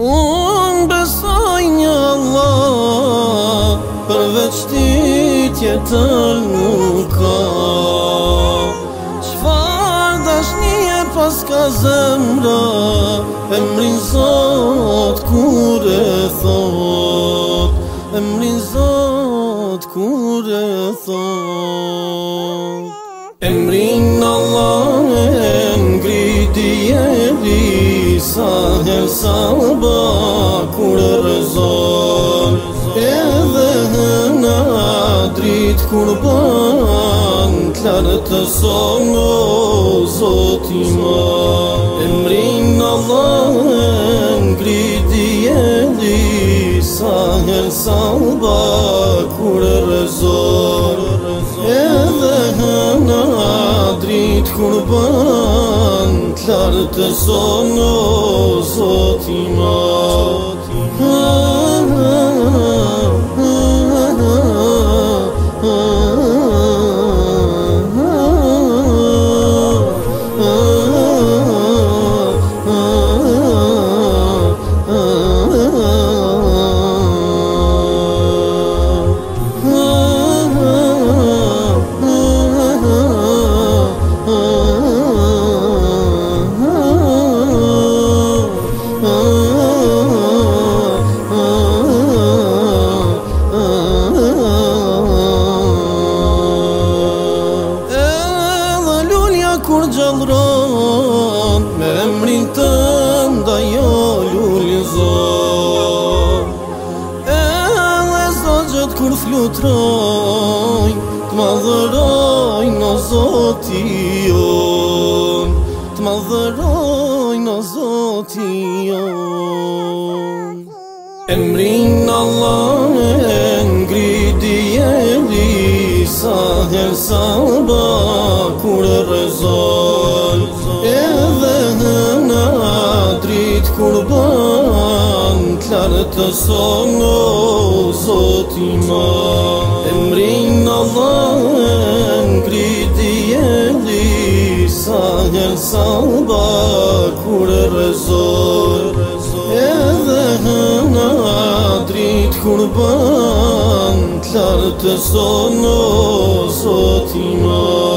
Unë besoj një Allah Përveç ti tjetër nuk ka Qfar dashni e pas zemra Emrin Zot kur e thot Emrin Zot kur e thot Emrin Allah e ngriti e di Sa her kurban Klanë të sonë, o zoti ma Emrin Allah ngri djeli Sa her salba kur rëzor Edhe hëna drit kurban Klanë të sonë, o zoti ma kur gjallëron Me emrin të nda jo lullin E dhe sa gjithë kër flutrojnë Të madhërojnë o zotë Të madhërojnë o zotë Emrin Allah Herë salba, kur e rezol E dhe në adrit kur bën Klarë të sonë, o sotima E mërin në dhenë, në kriti e lisë Herë salba, kur e rezol E dhe në adrit kur bën tërë të sonë sotima.